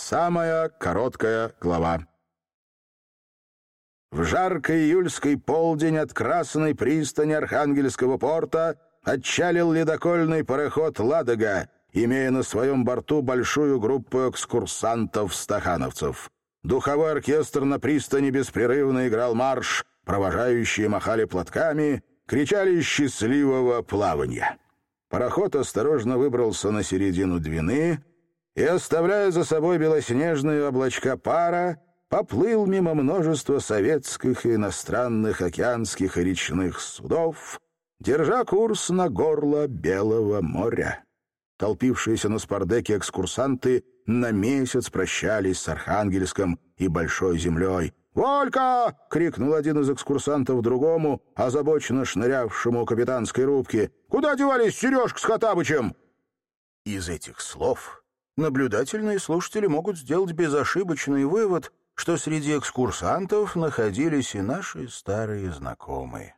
Самая короткая глава. В жаркий июльский полдень от Красной пристани Архангельского порта отчалил ледокольный пароход «Ладога», имея на своем борту большую группу экскурсантов-стахановцев. Духовой оркестр на пристани беспрерывно играл марш, провожающие махали платками, кричали «счастливого плавания». Пароход осторожно выбрался на середину Двины и, оставляя за собой белоснежные облачка пара, поплыл мимо множества советских и иностранных океанских и речных судов, держа курс на горло Белого моря. Толпившиеся на спардеке экскурсанты на месяц прощались с Архангельском и Большой землей. «Волька!» — крикнул один из экскурсантов другому, озабоченно шнырявшему у капитанской рубки. «Куда девались Сережка с Хатабычем?» Из этих слов наблюдательные слушатели могут сделать безошибочный вывод, что среди экскурсантов находились и наши старые знакомые.